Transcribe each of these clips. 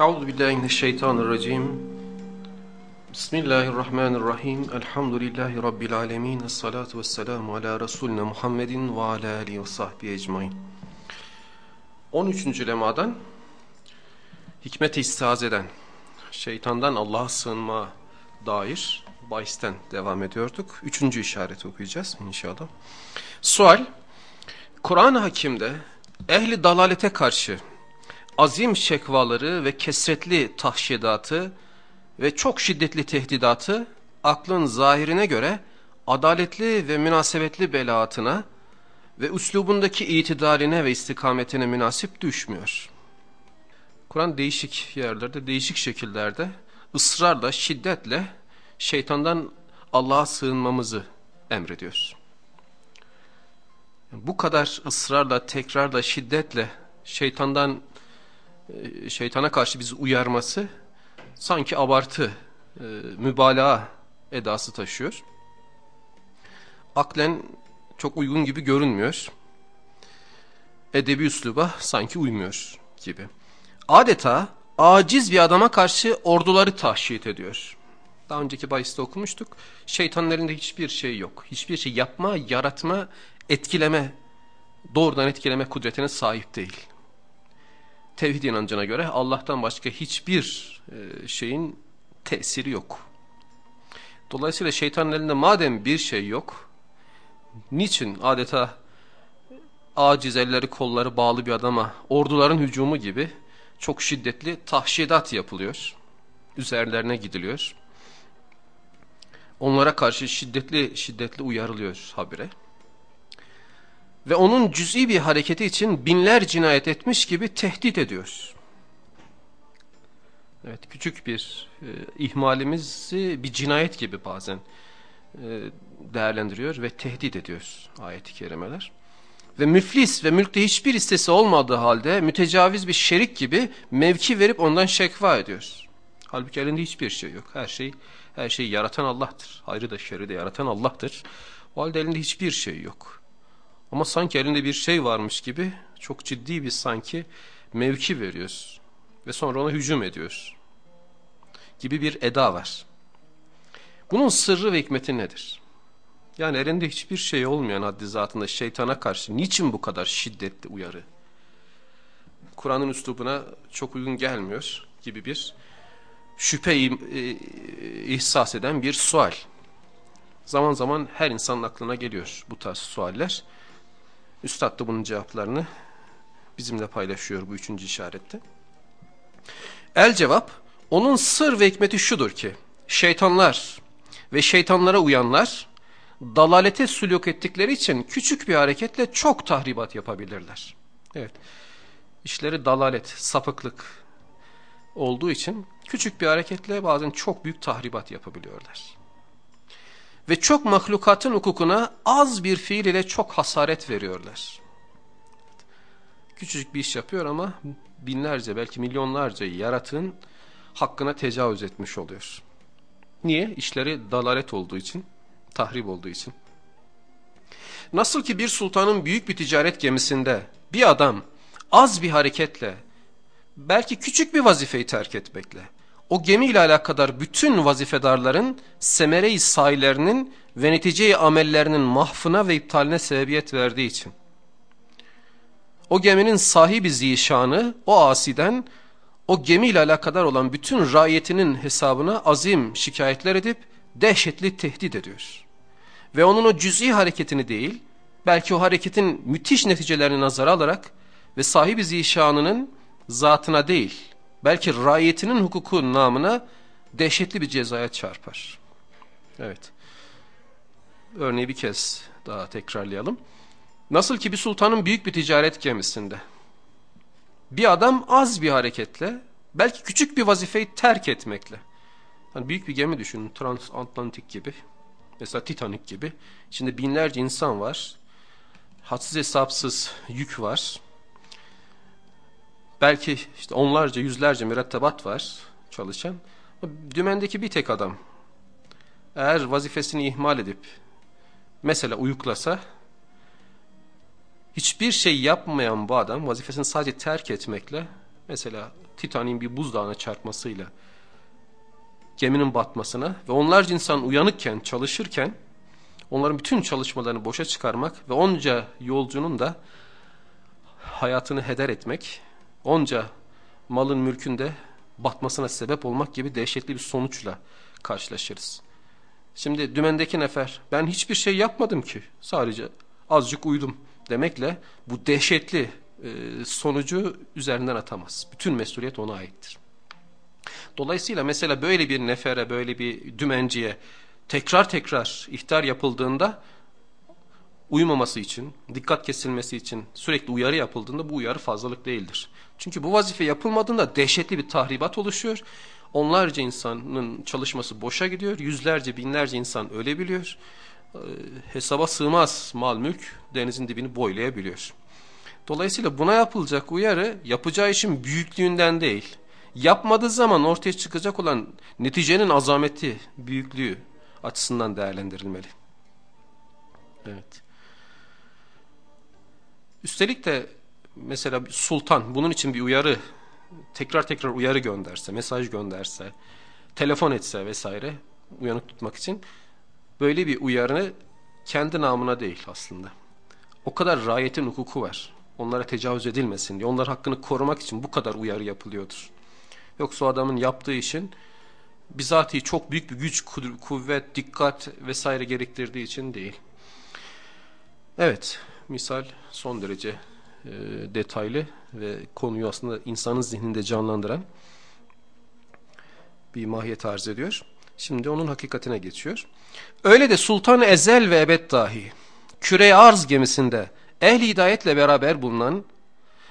Euzu billahi mineşşeytanirracim. Bismillahirrahmanirrahim. Elhamdülillahi rabbil alamin. Essalatu vesselamu ala resulina Muhammedin ve ala alihi ve sahbihi ecmaîn. 13. lemadan hikmet-i istihazeden, şeytandan Allah'a sığınma dair bahisten devam ediyorduk. Üçüncü işareti okuyacağız inşallah. Sual, Kur'an-ı Hakim'de ehli dalalete karşı azim şekvaları ve kesretli tahşidatı ve çok şiddetli tehdidatı aklın zahirine göre adaletli ve münasebetli belaatına ve üslubundaki itidaline ve istikametine münasip düşmüyor. Kur'an değişik yerlerde, değişik şekillerde ısrarla, şiddetle şeytandan Allah'a sığınmamızı emrediyor. Bu kadar ısrarla, tekrarla, şiddetle şeytandan e, şeytana karşı bizi uyarması sanki abartı, e, mübalağa edası taşıyor. Aklen çok uygun gibi görünmüyor. Edebi üsluba sanki uymuyor gibi. Adeta aciz bir adama karşı orduları tahşit ediyor. Daha önceki bahiste okumuştuk. Şeytanın elinde hiçbir şey yok. Hiçbir şey yapma, yaratma, etkileme, doğrudan etkileme kudretine sahip değil tevhid inancına göre Allah'tan başka hiçbir e, şeyin tesiri yok. Dolayısıyla şeytanın elinde madem bir şey yok, niçin adeta aciz elleri kolları bağlı bir adama orduların hücumu gibi çok şiddetli tahşidat yapılıyor. Üzerlerine gidiliyor. Onlara karşı şiddetli şiddetli uyarılıyor habire ve onun cüz'i bir hareketi için binler cinayet etmiş gibi tehdit ediyor. Evet küçük bir e, ihmalimizi bir cinayet gibi bazen e, değerlendiriyor ve tehdit ediyor ayet-i kerimeler. Ve müflis ve mülkte hiçbir istesi olmadığı halde mütecaviz bir şerik gibi mevki verip ondan şekva ediyor. Halbuki elinde hiçbir şey yok. Her şey her şeyi yaratan Allah'tır. Hayrı da şerri de yaratan Allah'tır. O halde elinde hiçbir şey yok. Ama sanki elinde bir şey varmış gibi çok ciddi bir sanki mevki veriyoruz. Ve sonra ona hücum ediyoruz. Gibi bir eda var. Bunun sırrı ve hikmeti nedir? Yani elinde hiçbir şey olmayan haddi zatında şeytana karşı niçin bu kadar şiddetli uyarı? Kur'an'ın üslubuna çok uygun gelmiyor gibi bir şüphe e, ihsas eden bir sual. Zaman zaman her insanın aklına geliyor bu tarz sualler. Üstad da bunun cevaplarını bizimle paylaşıyor bu üçüncü işarette. El cevap, onun sır ve hikmeti şudur ki, şeytanlar ve şeytanlara uyanlar, dalalete sülük ettikleri için küçük bir hareketle çok tahribat yapabilirler. Evet, işleri dalalet, sapıklık olduğu için küçük bir hareketle bazen çok büyük tahribat yapabiliyorlar ve çok mahlukatın hukukuna az bir fiil ile çok hasaret veriyorlar. Küçücük bir iş yapıyor ama binlerce belki milyonlarca yaratığın hakkına tecavüz etmiş oluyor. Niye? İşleri dalalet olduğu için, tahrip olduğu için. Nasıl ki bir sultanın büyük bir ticaret gemisinde bir adam az bir hareketle, belki küçük bir vazifeyi terk etmekle, o gemiyle alakadar bütün vazifedarların semere-i sahilerinin ve netice amellerinin mahfına ve iptaline sebebiyet verdiği için. O geminin sahibi zişanı o asiden o gemiyle alakadar olan bütün rayetinin hesabına azim şikayetler edip dehşetli tehdit ediyor. Ve onun o cüz'i hareketini değil, belki o hareketin müthiş neticelerini nazara alarak ve sahibi zişanının zatına değil, belki rayetinin hukuku namına dehşetli bir cezaya çarpar. Evet. Örneği bir kez daha tekrarlayalım. Nasıl ki bir sultanın büyük bir ticaret gemisinde bir adam az bir hareketle belki küçük bir vazifeyi terk etmekle yani büyük bir gemi düşünün transatlantik gibi mesela Titanic gibi içinde binlerce insan var hadsiz hesapsız yük var. Belki işte onlarca, yüzlerce mürettebat var çalışan. Dümendeki bir tek adam eğer vazifesini ihmal edip mesela uyuklasa hiçbir şey yapmayan bu adam vazifesini sadece terk etmekle mesela Titanik'in bir buzdağına çarpmasıyla geminin batmasına ve onlarca insan uyanıkken çalışırken onların bütün çalışmalarını boşa çıkarmak ve onca yolcunun da hayatını heder etmek, onca malın mülkünde batmasına sebep olmak gibi dehşetli bir sonuçla karşılaşırız. Şimdi dümendeki nefer ben hiçbir şey yapmadım ki sadece azıcık uyudum demekle bu dehşetli e, sonucu üzerinden atamaz. Bütün mesuliyet ona aittir. Dolayısıyla mesela böyle bir nefere böyle bir dümenciye tekrar tekrar ihtar yapıldığında uyumaması için, dikkat kesilmesi için sürekli uyarı yapıldığında bu uyarı fazlalık değildir. Çünkü bu vazife yapılmadığında dehşetli bir tahribat oluşuyor. Onlarca insanın çalışması boşa gidiyor. Yüzlerce, binlerce insan ölebiliyor. Ee, hesaba sığmaz mal mülk denizin dibini boylayabiliyor. Dolayısıyla buna yapılacak uyarı yapacağı işin büyüklüğünden değil. Yapmadığı zaman ortaya çıkacak olan neticenin azameti, büyüklüğü açısından değerlendirilmeli. Evet. Üstelik de mesela sultan bunun için bir uyarı tekrar tekrar uyarı gönderse, mesaj gönderse, telefon etse vesaire uyanık tutmak için böyle bir uyarı kendi namına değil aslında. O kadar rayetin hukuku var. Onlara tecavüz edilmesin diye. Onlar hakkını korumak için bu kadar uyarı yapılıyordur. Yoksa o adamın yaptığı işin bizatihi çok büyük bir güç, kuvvet, dikkat vesaire gerektirdiği için değil. Evet, misal son derece e, detaylı ve konuyu aslında insanın zihninde canlandıran bir mahiyet arz ediyor. Şimdi onun hakikatine geçiyor. Öyle de Sultan Ezel ve Ebed dahi küre arz gemisinde ehli hidayetle beraber bulunan,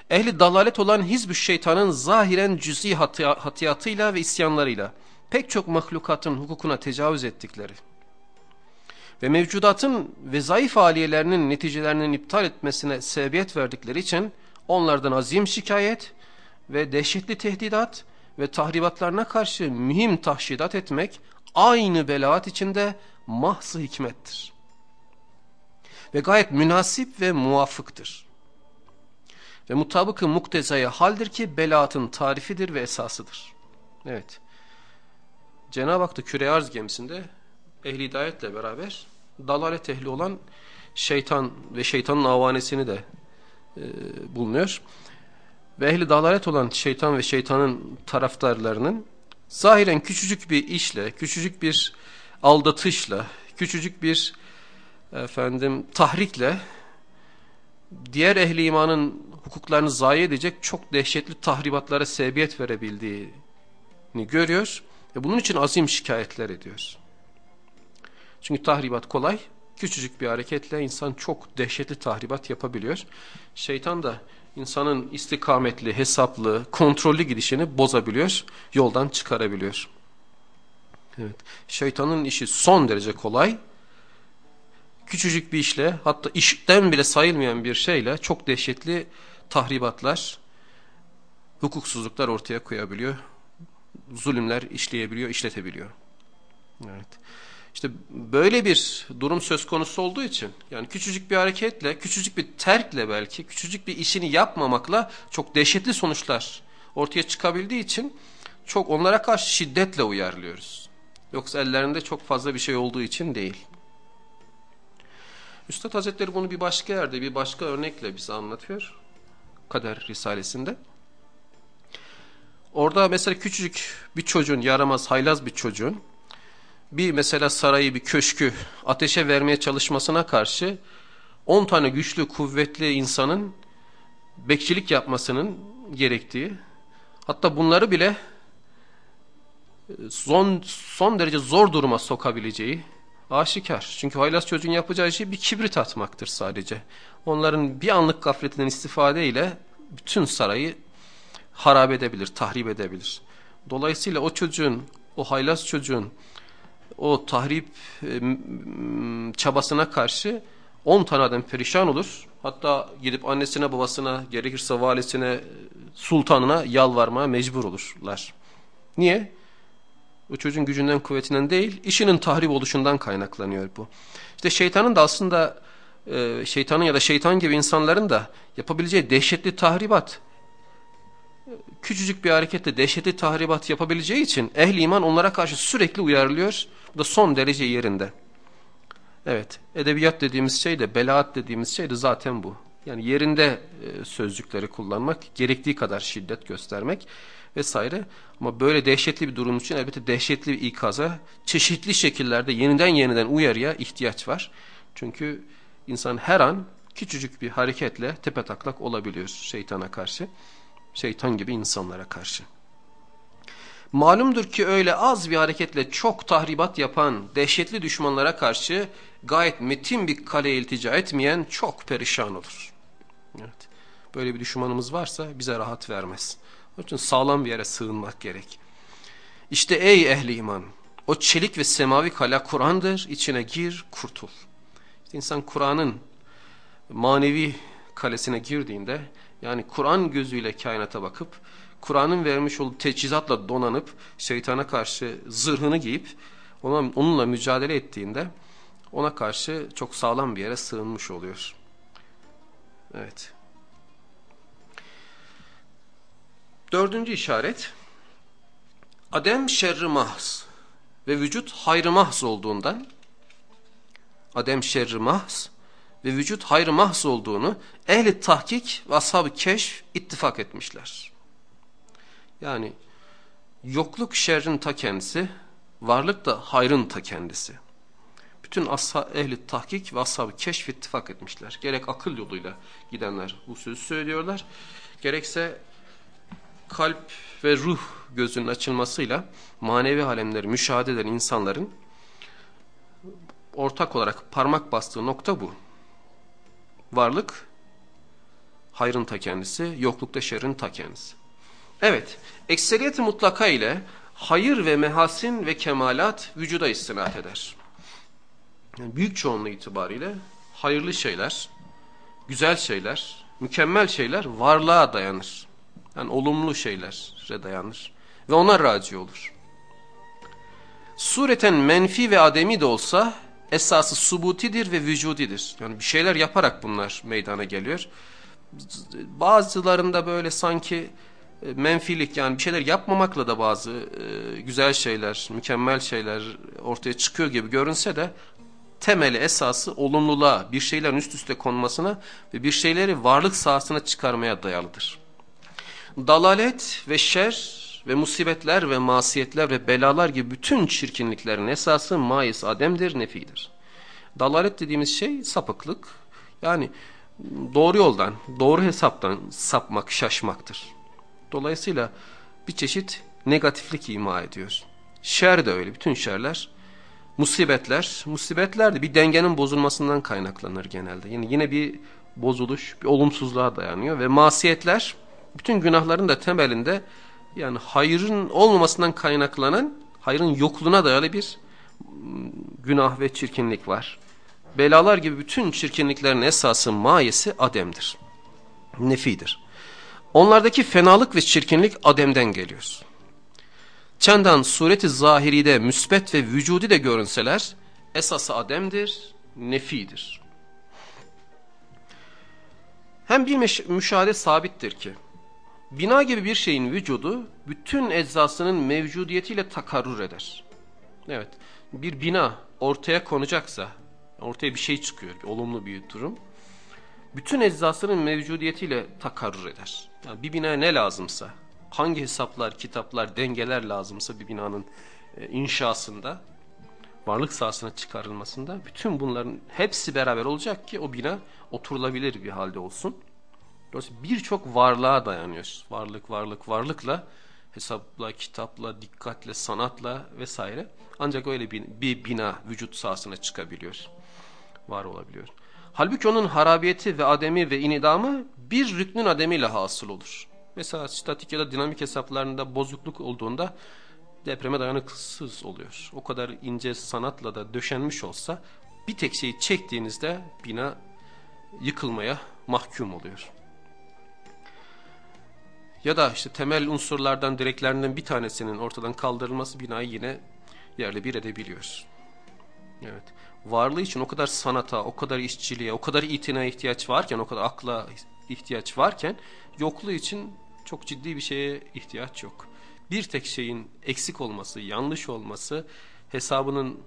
ehli dalalet olan hizb şeytanın zahiren cüzi hatiyatıyla ve isyanlarıyla pek çok mahlukatın hukukuna tecavüz ettikleri ve mevcudatın ve zayıf aliyelerinin neticelerinin iptal etmesine sebebiyet verdikleri için onlardan azim şikayet ve dehşetli tehdidat ve tahribatlarına karşı mühim tahşidat etmek aynı belaat içinde mahzı hikmettir. Ve gayet münasip ve muvafıktır. Ve mutabıkı muktezaya haldir ki belaatın tarifidir ve esasıdır. Evet. Cenab-ı Hak da küre arz gemisinde ehli hidayetle beraber dalalet ehli olan şeytan ve şeytanın avanesini de e, bulunuyor. Ve ehli dalalet olan şeytan ve şeytanın taraftarlarının zahiren küçücük bir işle, küçücük bir aldatışla, küçücük bir efendim tahrikle diğer ehli imanın hukuklarını zayi edecek çok dehşetli tahribatlara sebebiyet verebildiğini görüyor ve bunun için azim şikayetler ediyor. Çünkü tahribat kolay, küçücük bir hareketle insan çok dehşetli tahribat yapabiliyor. Şeytan da insanın istikametli, hesaplı, kontrollü gidişini bozabiliyor, yoldan çıkarabiliyor. Evet. Şeytanın işi son derece kolay. Küçücük bir işle hatta işten bile sayılmayan bir şeyle çok dehşetli tahribatlar, hukuksuzluklar ortaya koyabiliyor. Zulümler işleyebiliyor, işletebiliyor. Evet. İşte böyle bir durum söz konusu olduğu için yani küçücük bir hareketle, küçücük bir terkle belki, küçücük bir işini yapmamakla çok dehşetli sonuçlar ortaya çıkabildiği için çok onlara karşı şiddetle uyarlıyoruz. Yoksa ellerinde çok fazla bir şey olduğu için değil. Üstad Hazretleri bunu bir başka yerde, bir başka örnekle bize anlatıyor. Kader Risalesinde. Orada mesela küçücük bir çocuğun, yaramaz, haylaz bir çocuğun bir mesela sarayı, bir köşkü ateşe vermeye çalışmasına karşı 10 tane güçlü, kuvvetli insanın bekçilik yapmasının gerektiği, hatta bunları bile e, son, son derece zor duruma sokabileceği aşikar. Çünkü haylaz çocuğun yapacağı şey bir kibrit atmaktır sadece. Onların bir anlık gafletinden istifadeyle bütün sarayı harap edebilir, tahrip edebilir. Dolayısıyla o çocuğun, o haylaz çocuğun o tahrip e, çabasına karşı 10 tane adam perişan olur. Hatta gidip annesine babasına gerekirse valisine sultanına yalvarmaya mecbur olurlar. Niye? O çocuğun gücünden kuvvetinden değil işinin tahrip oluşundan kaynaklanıyor bu. İşte şeytanın da aslında e, şeytanın ya da şeytan gibi insanların da yapabileceği dehşetli tahribat küçücük bir hareketle dehşetli tahribat yapabileceği için ehli iman onlara karşı sürekli uyarılıyor. Bu da son derece yerinde. Evet edebiyat dediğimiz şey de belaat dediğimiz şey de zaten bu. Yani yerinde e, sözcükleri kullanmak, gerektiği kadar şiddet göstermek vesaire. Ama böyle dehşetli bir durum için elbette dehşetli bir ikaza, çeşitli şekillerde yeniden yeniden uyarıya ihtiyaç var. Çünkü insan her an küçücük bir hareketle tepe taklak olabiliyor şeytana karşı. Şeytan gibi insanlara karşı. Malumdur ki öyle az bir hareketle çok tahribat yapan dehşetli düşmanlara karşı gayet metin bir kale iltica etmeyen çok perişan olur. Evet. Böyle bir düşmanımız varsa bize rahat vermez. Onun için sağlam bir yere sığınmak gerek. İşte ey ehli iman o çelik ve semavi kale Kur'an'dır içine gir kurtul. İşte insan Kur'an'ın manevi kalesine girdiğinde yani Kur'an gözüyle kainata bakıp Kur'an'ın vermiş olduğu teçhizatla donanıp şeytana karşı zırhını giyip ona, onunla mücadele ettiğinde ona karşı çok sağlam bir yere sığınmış oluyor. Evet. Dördüncü işaret Adem şerri mahz ve vücut hayrı mahz olduğundan Adem şerri mahz ve vücut hayrı mahz olduğunu ehli tahkik ve ashab-ı keşf ittifak etmişler. Yani yokluk şerrin ta kendisi, varlık da hayrın ta kendisi. Bütün ehli tahkik ve ashab-ı keşf ittifak etmişler. Gerek akıl yoluyla gidenler bu sözü söylüyorlar. Gerekse kalp ve ruh gözünün açılmasıyla manevi alemleri müşahede eden insanların ortak olarak parmak bastığı nokta bu. Varlık hayrın ta kendisi, yoklukta şerrin ta kendisi. Evet, ekseriyeti mutlaka ile hayır ve mehasin ve kemalat vücuda istinat eder. Yani büyük çoğunluğu itibariyle hayırlı şeyler, güzel şeyler, mükemmel şeyler varlığa dayanır. Yani olumlu şeylere dayanır ve ona raci olur. Sureten menfi ve ademi de olsa esası subutidir ve vücudidir. Yani bir şeyler yaparak bunlar meydana geliyor. Bazılarında böyle sanki e, menfilik yani bir şeyler yapmamakla da bazı e, güzel şeyler, mükemmel şeyler ortaya çıkıyor gibi görünse de temeli esası olumluluğa, bir şeylerin üst üste konmasına ve bir şeyleri varlık sahasına çıkarmaya dayalıdır. Dalalet ve şer ve musibetler ve masiyetler ve belalar gibi bütün çirkinliklerin esası mayıs ademdir, nefidir. Dalalet dediğimiz şey sapıklık. Yani doğru yoldan, doğru hesaptan sapmak, şaşmaktır. Dolayısıyla bir çeşit negatiflik ima ediyor. Şer de öyle, bütün şerler. Musibetler, musibetler de bir dengenin bozulmasından kaynaklanır genelde. Yani yine bir bozuluş, bir olumsuzluğa dayanıyor ve masiyetler bütün günahların da temelinde yani hayırın olmamasından kaynaklanan hayırın yokluğuna dayalı bir günah ve çirkinlik var. Belalar gibi bütün çirkinliklerin esası mayesi ademdir. Nefidir. Onlardaki fenalık ve çirkinlik ademden geliyor. Çendan sureti zahiride müsbet ve vücudi de görünseler esası ademdir, nefidir. Hem bir müşahede sabittir ki Bina gibi bir şeyin vücudu bütün eczasının mevcudiyetiyle takarrur eder. Evet bir bina ortaya konacaksa ortaya bir şey çıkıyor olumlu bir durum. Bütün eczasının mevcudiyetiyle takarrur eder. Yani bir bina ne lazımsa hangi hesaplar, kitaplar, dengeler lazımsa bir binanın e, inşasında varlık sahasına çıkarılmasında bütün bunların hepsi beraber olacak ki o bina oturulabilir bir halde olsun. Dolayısıyla birçok varlığa dayanıyoruz. Varlık, varlık, varlıkla, hesapla, kitapla, dikkatle, sanatla vesaire. Ancak öyle bir, bir bina vücut sahasına çıkabiliyor. Var olabiliyor. Halbuki onun harabiyeti ve ademi ve inidamı bir rüknün ademiyle hasıl olur. Mesela statik ya da dinamik hesaplarında bozukluk olduğunda depreme dayanıksız oluyor. O kadar ince sanatla da döşenmiş olsa bir tek şeyi çektiğinizde bina yıkılmaya mahkum oluyor. Ya da işte temel unsurlardan, direklerinden bir tanesinin ortadan kaldırılması binayı yine yerle bir edebiliyor. Evet. Varlığı için o kadar sanata, o kadar işçiliğe, o kadar itinaya ihtiyaç varken, o kadar akla ihtiyaç varken yokluğu için çok ciddi bir şeye ihtiyaç yok. Bir tek şeyin eksik olması, yanlış olması, hesabının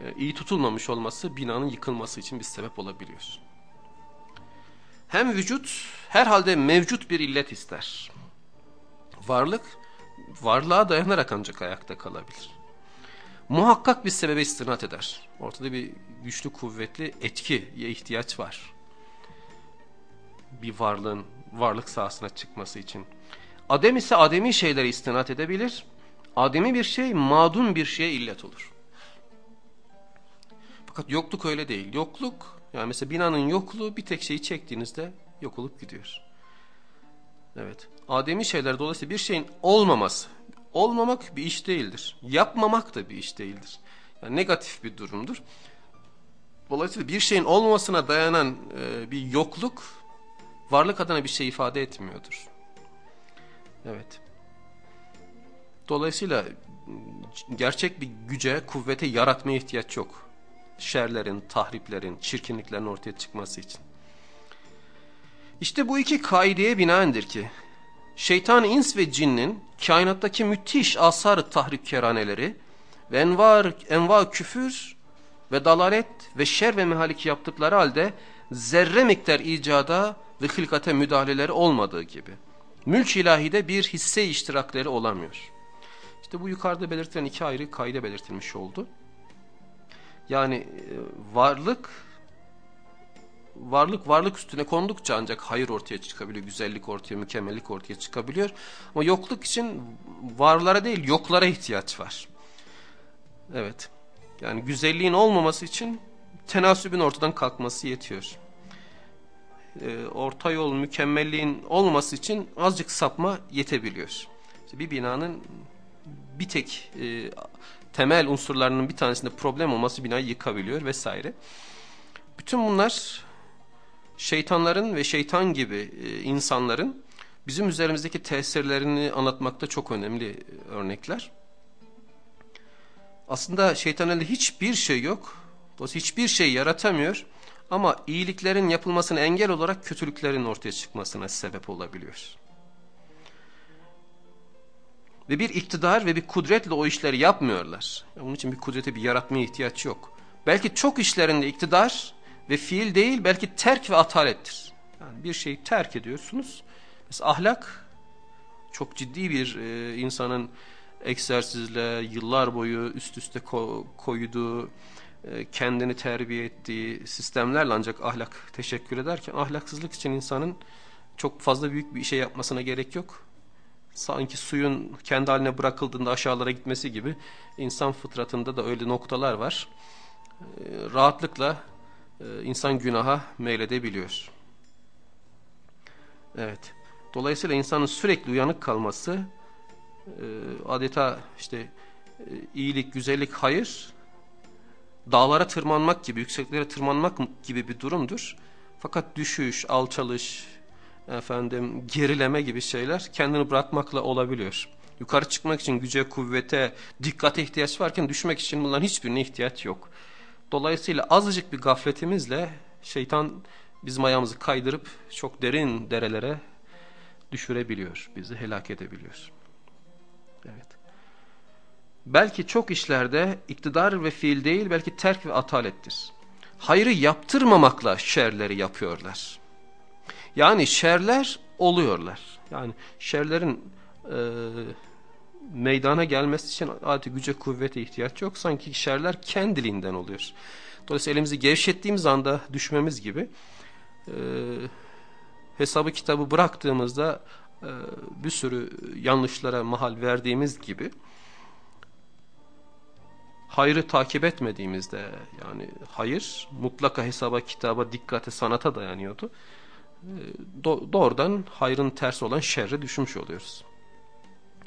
e, iyi tutulmamış olması binanın yıkılması için bir sebep olabiliyor. Hem vücut herhalde mevcut bir illet ister. Varlık varlığa dayanarak ancak ayakta kalabilir. Muhakkak bir sebebe istinat eder. Ortada bir güçlü kuvvetli etkiye ihtiyaç var. Bir varlığın varlık sahasına çıkması için. Adem ise ademi şeylere istinat edebilir. Ademi bir şey madun bir şeye illet olur. Fakat yokluk öyle değil. Yokluk yani mesela binanın yokluğu bir tek şeyi çektiğinizde yok olup gidiyor. Evet. Ademi şeyler dolayısıyla bir şeyin olmaması. Olmamak bir iş değildir. Yapmamak da bir iş değildir. Yani negatif bir durumdur. Dolayısıyla bir şeyin olmamasına dayanan e, bir yokluk varlık adına bir şey ifade etmiyordur. Evet. Dolayısıyla gerçek bir güce, kuvvete yaratmaya ihtiyaç yok. Şerlerin, tahriplerin, çirkinliklerin ortaya çıkması için. İşte bu iki kaideye binaendir ki şeytan ins ve cinnin kainattaki müthiş asar tahrip keraneleri ve envar, enva küfür ve dalalet ve şer ve mehalik yaptıkları halde zerre miktar icada ve hılkate müdahaleleri olmadığı gibi mülk ilahide bir hisse iştirakleri olamıyor. İşte bu yukarıda belirtilen iki ayrı kaide belirtilmiş oldu. Yani e, varlık varlık varlık üstüne kondukça ancak hayır ortaya çıkabiliyor, güzellik ortaya, mükemmellik ortaya çıkabiliyor. Ama yokluk için varlara değil yoklara ihtiyaç var. Evet. Yani güzelliğin olmaması için tenasübün ortadan kalkması yetiyor. Ee, orta yol mükemmelliğin olması için azıcık sapma yetebiliyor. İşte bir binanın bir tek e, temel unsurlarının bir tanesinde problem olması binayı yıkabiliyor vesaire. Bütün bunlar şeytanların ve şeytan gibi e, insanların bizim üzerimizdeki tesirlerini anlatmakta çok önemli e, örnekler. Aslında şeytan elinde hiçbir şey yok. Dolayısıyla hiçbir şey yaratamıyor. Ama iyiliklerin yapılmasına engel olarak kötülüklerin ortaya çıkmasına sebep olabiliyor. Ve bir iktidar ve bir kudretle o işleri yapmıyorlar. Onun için bir kudrete bir yaratmaya ihtiyaç yok. Belki çok işlerinde iktidar ve fiil değil belki terk ve atalettir. Yani bir şeyi terk ediyorsunuz. Mesela ahlak çok ciddi bir e, insanın egzersizle yıllar boyu üst üste ko koyduğu, e, kendini terbiye ettiği sistemlerle ancak ahlak teşekkür ederken ahlaksızlık için insanın çok fazla büyük bir şey yapmasına gerek yok. Sanki suyun kendi haline bırakıldığında aşağılara gitmesi gibi insan fıtratında da öyle noktalar var. E, rahatlıkla insan günaha meyledebiliyor. Evet. Dolayısıyla insanın sürekli uyanık kalması e, adeta işte e, iyilik, güzellik, hayır dağlara tırmanmak gibi, yükseklere tırmanmak gibi bir durumdur. Fakat düşüş, alçalış, efendim gerileme gibi şeyler kendini bırakmakla olabiliyor. Yukarı çıkmak için güce, kuvvete, dikkate ihtiyaç varken düşmek için bunların hiçbirine ihtiyaç yok. Dolayısıyla azıcık bir gafletimizle şeytan bizim ayağımızı kaydırıp çok derin derelere düşürebiliyor. Bizi helak edebiliyor. Evet. Belki çok işlerde iktidar ve fiil değil belki terk ve atalettir. Hayrı yaptırmamakla şerleri yapıyorlar. Yani şerler oluyorlar. Yani şerlerin e, meydana gelmesi için adeti güce kuvvete ihtiyaç yok. Sanki şerler kendiliğinden oluyor. Dolayısıyla elimizi gevşettiğimiz anda düşmemiz gibi e, hesabı kitabı bıraktığımızda e, bir sürü yanlışlara mahal verdiğimiz gibi hayrı takip etmediğimizde yani hayır mutlaka hesaba kitaba dikkate sanata dayanıyordu. E, do doğrudan hayrın tersi olan şerre düşmüş oluyoruz.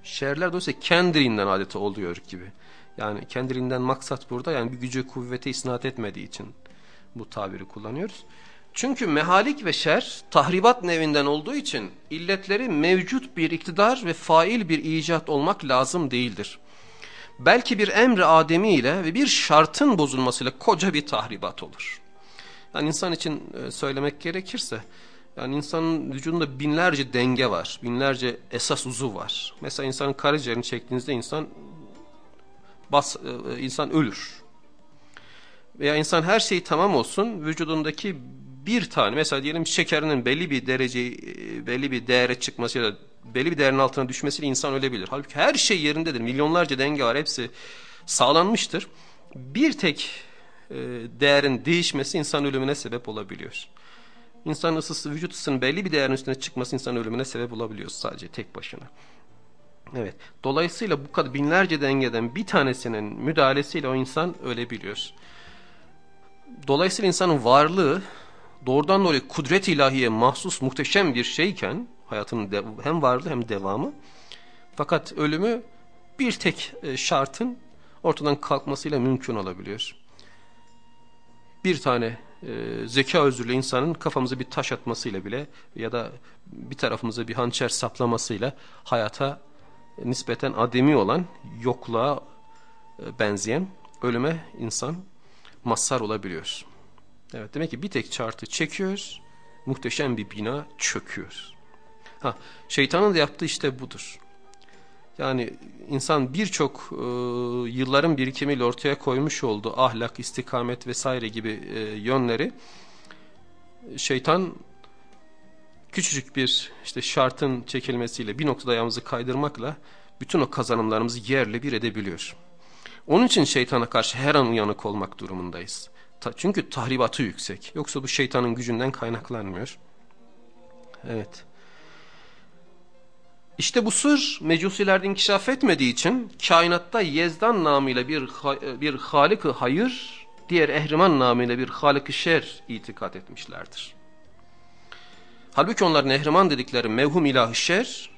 Şerler dolayısıyla kendiliğinden adeta oluyor gibi. Yani kendiliğinden maksat burada yani bir gücü kuvvete isnat etmediği için bu tabiri kullanıyoruz. Çünkü mehalik ve şer tahribat nevinden olduğu için illetleri mevcut bir iktidar ve fail bir icat olmak lazım değildir. Belki bir emri ademi ile ve bir şartın bozulmasıyla koca bir tahribat olur. Yani insan için e, söylemek gerekirse yani insanın vücudunda binlerce denge var. Binlerce esas uzuv var. Mesela insanın karaciğerini çektiğinizde insan bas, e, e, insan ölür. Veya insan her şeyi tamam olsun vücudundaki bir tane mesela diyelim şekerinin belli bir derece belli bir değere çıkması ya da belli bir değerin altına düşmesiyle insan ölebilir. Halbuki her şey yerindedir. Milyonlarca denge var. Hepsi sağlanmıştır. Bir tek e, değerin değişmesi insan ölümüne sebep olabiliyor. İnsan ısısı, vücut ısısının belli bir değerin üstüne çıkması insan ölümüne sebep olabiliyor sadece tek başına. Evet. Dolayısıyla bu kadar binlerce dengeden bir tanesinin müdahalesiyle o insan ölebiliyor. Dolayısıyla insanın varlığı doğrudan dolayı kudret ilahiye mahsus muhteşem bir şeyken hayatının hem varlığı hem devamı fakat ölümü bir tek e, şartın ortadan kalkmasıyla mümkün olabiliyor. Bir tane e, zeka özürlü insanın kafamıza bir taş atmasıyla bile ya da bir tarafımıza bir hançer saplamasıyla hayata nispeten ademi olan yokluğa e, benzeyen ölüme insan mazhar olabiliyor. Evet demek ki bir tek çartı çekiyoruz, muhteşem bir bina çöküyor. Ha, şeytanın da yaptığı işte budur. Yani insan birçok e, yılların birikimiyle ortaya koymuş olduğu ahlak, istikamet vesaire gibi e, yönleri şeytan küçücük bir işte şartın çekilmesiyle bir noktada ayağımızı kaydırmakla bütün o kazanımlarımızı yerle bir edebiliyor. Onun için şeytana karşı her an uyanık olmak durumundayız. Ta, çünkü tahribatı yüksek. Yoksa bu şeytanın gücünden kaynaklanmıyor. Evet. İşte bu sır mecusilerde inkişaf etmediği için kainatta Yezdan namıyla bir, bir halik hayır, diğer Ehriman namıyla bir halik şer itikat etmişlerdir. Halbuki onların Ehriman dedikleri mevhum ilah şer,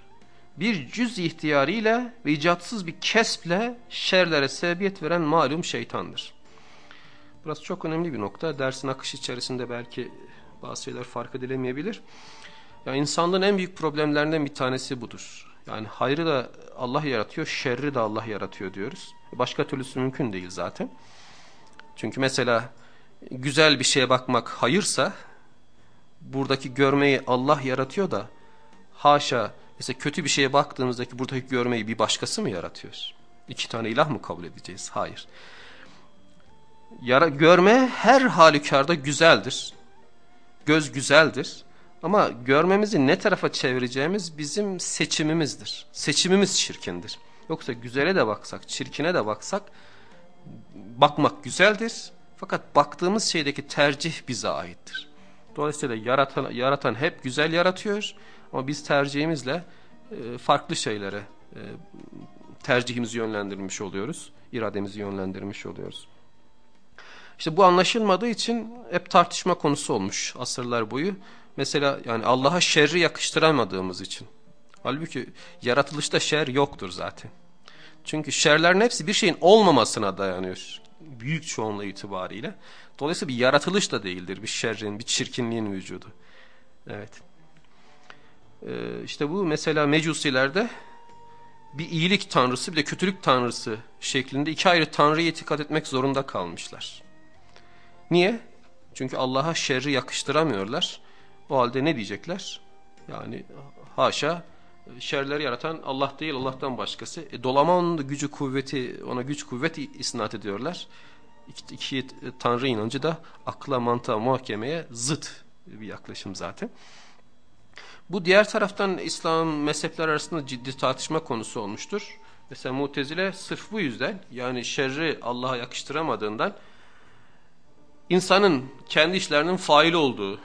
bir cüz ihtiyarıyla ve icatsız bir kesple şerlere sebebiyet veren malum şeytandır. Burası çok önemli bir nokta. Dersin akışı içerisinde belki bazı şeyler fark edilemeyebilir. Yani insanlığın en büyük problemlerinden bir tanesi budur. Yani hayrı da Allah yaratıyor, şerri de Allah yaratıyor diyoruz. Başka türlüsü mümkün değil zaten. Çünkü mesela güzel bir şeye bakmak hayırsa buradaki görmeyi Allah yaratıyor da haşa mesela kötü bir şeye baktığımızdaki buradaki görmeyi bir başkası mı yaratıyor? İki tane ilah mı kabul edeceğiz? Hayır. Yara, görme her halükarda güzeldir. Göz güzeldir. Ama görmemizi ne tarafa çevireceğimiz bizim seçimimizdir. Seçimimiz çirkindir. Yoksa güzele de baksak, çirkine de baksak bakmak güzeldir. Fakat baktığımız şeydeki tercih bize aittir. Dolayısıyla yaratan, yaratan hep güzel yaratıyor. Ama biz tercihimizle e, farklı şeylere e, tercihimizi yönlendirmiş oluyoruz. irademizi yönlendirmiş oluyoruz. İşte bu anlaşılmadığı için hep tartışma konusu olmuş asırlar boyu. Mesela yani Allah'a şerri yakıştıramadığımız için. Halbuki yaratılışta şer yoktur zaten. Çünkü şerlerin hepsi bir şeyin olmamasına dayanıyor. Büyük çoğunluğu itibariyle. Dolayısıyla bir yaratılış da değildir bir şerrin, bir çirkinliğin vücudu. Evet. Ee, işte bu mesela mecusilerde bir iyilik tanrısı bir de kötülük tanrısı şeklinde iki ayrı tanrıya itikat etmek zorunda kalmışlar. Niye? Çünkü Allah'a şerri yakıştıramıyorlar. O halde ne diyecekler? Yani haşa şerleri yaratan Allah değil Allah'tan başkası. E, Dolaman'ın da gücü kuvveti ona güç kuvvet isnat ediyorlar. İki, iki tanrı inancı da akla mantığa muhakemeye zıt bir yaklaşım zaten. Bu diğer taraftan İslam mezhepler arasında ciddi tartışma konusu olmuştur. Mesela Mutezile sırf bu yüzden yani şerri Allah'a yakıştıramadığından insanın kendi işlerinin fail olduğuna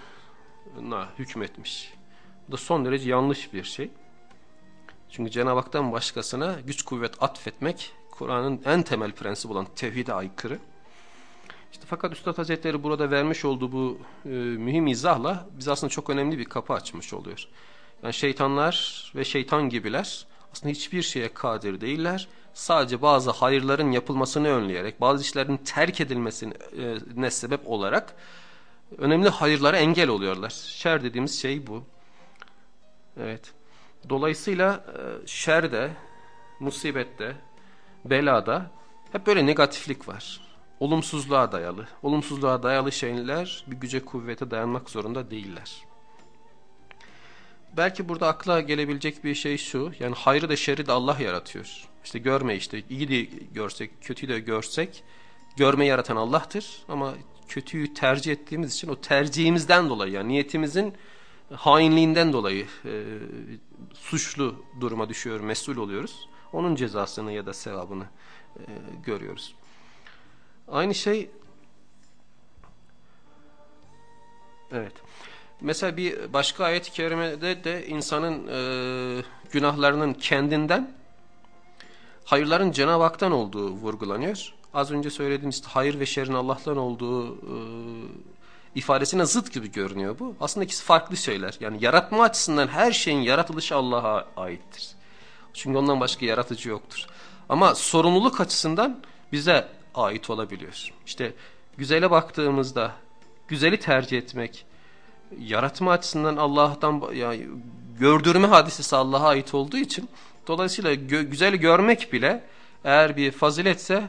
hükmetmiş. Bu da son derece yanlış bir şey. Çünkü Cenab-ı Hak'tan başkasına güç kuvvet atfetmek Kur'an'ın en temel prensibi olan tevhide aykırı. İşte fakat Üstad Hazretleri burada vermiş olduğu bu e, mühim izahla biz aslında çok önemli bir kapı açmış oluyor. Yani şeytanlar ve şeytan gibiler aslında hiçbir şeye kadir değiller. sadece bazı hayırların yapılmasını önleyerek, bazı işlerin terk edilmesine e, sebep olarak önemli hayırlara engel oluyorlar. Şer dediğimiz şey bu. Evet. Dolayısıyla e, şerde, musibette, belada hep böyle negatiflik var. Olumsuzluğa dayalı. Olumsuzluğa dayalı şeyler bir güce kuvvete dayanmak zorunda değiller. Belki burada akla gelebilecek bir şey şu. Yani hayrı da şerri de Allah yaratıyor. İşte görme işte iyi de görsek, kötüyü de görsek görme yaratan Allah'tır. Ama kötüyü tercih ettiğimiz için o tercihimizden dolayı yani niyetimizin hainliğinden dolayı e, suçlu duruma düşüyor, mesul oluyoruz. Onun cezasını ya da sevabını e, görüyoruz. Aynı şey evet. Mesela bir başka ayet-i kerimede de insanın e, günahlarının kendinden hayırların Cenab-ı Hak'tan olduğu vurgulanıyor. Az önce söylediğim işte hayır ve şerrin Allah'tan olduğu e, ifadesine zıt gibi görünüyor bu. Aslında ikisi farklı şeyler. Yani yaratma açısından her şeyin yaratılışı Allah'a aittir. Çünkü ondan başka yaratıcı yoktur. Ama sorumluluk açısından bize ait olabiliyor. İşte güzele baktığımızda güzeli tercih etmek, yaratma açısından Allah'tan yani gördürme hadisesi Allah'a ait olduğu için dolayısıyla gö güzeli görmek bile eğer bir faziletse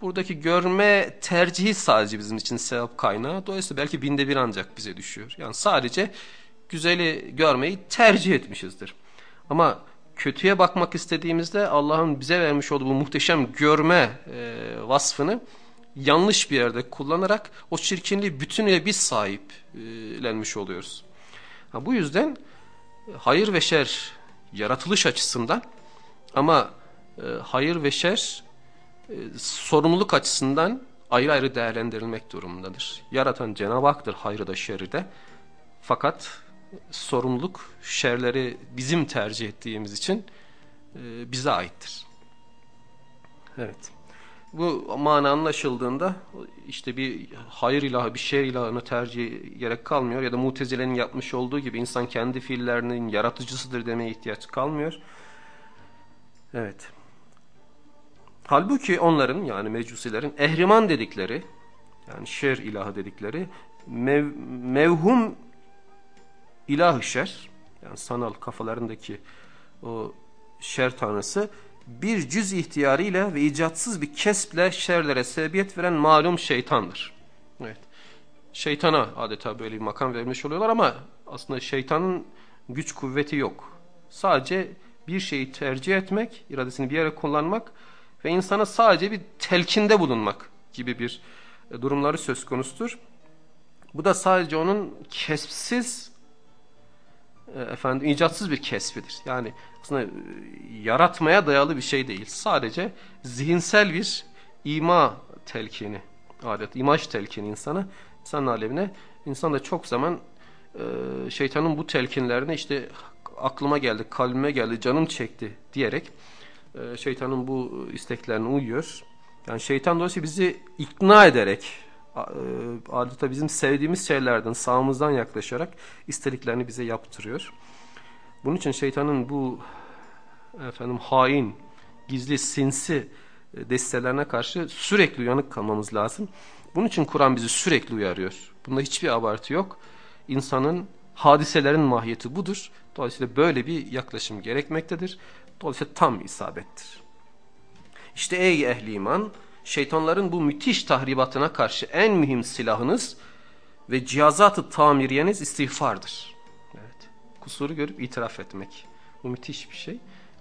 buradaki görme tercihi sadece bizim için sevap kaynağı. Dolayısıyla belki binde bir ancak bize düşüyor. Yani sadece güzeli görmeyi tercih etmişizdir. Ama kötüye bakmak istediğimizde Allah'ın bize vermiş olduğu bu muhteşem görme e, vasfını yanlış bir yerde kullanarak o çirkinliği bütünüyle biz sahiplenmiş oluyoruz. Ha, bu yüzden hayır ve şer yaratılış açısından ama e, hayır ve şer e, sorumluluk açısından ayrı ayrı değerlendirilmek durumundadır. Yaratan Cenab-ı Hak'tır hayrı da şerri de. Fakat sorumluluk şerleri bizim tercih ettiğimiz için e, bize aittir. Evet. Bu mana anlaşıldığında işte bir hayır ilahı, bir şer ilahını tercih gerek kalmıyor ya da mutezilenin yapmış olduğu gibi insan kendi fiillerinin yaratıcısıdır demeye ihtiyaç kalmıyor. Evet. Halbuki onların yani mecusilerin ehriman dedikleri yani şer ilahı dedikleri mev, mevhum ilah şer yani sanal kafalarındaki o şer tanrısı bir cüz ihtiyarıyla ve icatsız bir kesple şerlere sebebiyet veren malum şeytandır. Evet. Şeytana adeta böyle bir makam vermiş oluyorlar ama aslında şeytanın güç kuvveti yok. Sadece bir şeyi tercih etmek, iradesini bir yere kullanmak ve insana sadece bir telkinde bulunmak gibi bir e, durumları söz konusudur. Bu da sadece onun kesipsiz, e, efendim icatsız bir kesbidir. Yani aslında e, yaratmaya dayalı bir şey değil. Sadece zihinsel bir ima telkini, adet, imaj telkini insana, insan alevine. İnsan da çok zaman şeytanın bu telkinlerine işte aklıma geldi, kalbime geldi, canım çekti diyerek şeytanın bu isteklerine uyuyor. Yani şeytan dolayısıyla bizi ikna ederek e, adeta bizim sevdiğimiz şeylerden sağımızdan yaklaşarak istediklerini bize yaptırıyor. Bunun için şeytanın bu efendim hain, gizli, sinsi e, destelerine karşı sürekli uyanık kalmamız lazım. Bunun için Kur'an bizi sürekli uyarıyor. Bunda hiçbir abartı yok. İnsanın hadiselerin mahiyeti budur. Dolayısıyla böyle bir yaklaşım gerekmektedir. Dolayısıyla tam isabettir. İşte ey ehli iman, şeytanların bu müthiş tahribatına karşı en mühim silahınız ve cihazatı tamiriyeniz istiğfardır. Evet. Kusuru görüp itiraf etmek. Bu müthiş bir şey.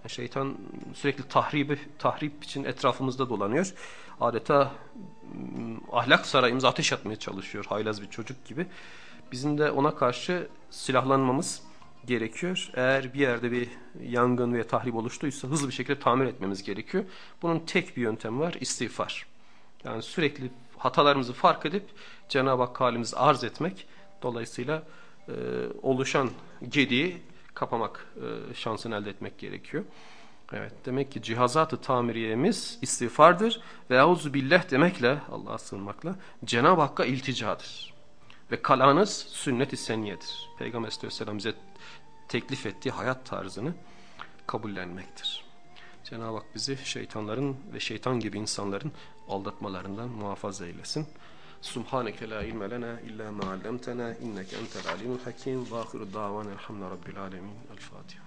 Şeytan sürekli tahribi, tahrip için etrafımızda dolanıyor. Adeta ahlak sarayımıza ateş atmaya çalışıyor haylaz bir çocuk gibi. Bizim de ona karşı silahlanmamız gerekiyor. Eğer bir yerde bir yangın veya tahrip oluştuysa hızlı bir şekilde tamir etmemiz gerekiyor. Bunun tek bir yöntem var istiğfar. Yani sürekli hatalarımızı fark edip Cenab-ı Hak halimizi arz etmek. Dolayısıyla e, oluşan gediği kapamak e, şansını elde etmek gerekiyor. Evet demek ki cihazatı tamiriyemiz istiğfardır ve auzu billah demekle Allah'a sığınmakla Cenab-ı Hakk'a ilticadır. Ve kalanız sünnet-i seniyedir. Peygamber Aleyhisselam bize teklif ettiği hayat tarzını kabullenmektir. Cenab-ı Hak bizi şeytanların ve şeytan gibi insanların aldatmalarından muhafaza eylesin. Subhaneke la ilme lena illa ma allamtana inneke entel alimul hakim. Ve ahiru davan elhamdülillahi rabbil alamin. El Fatiha.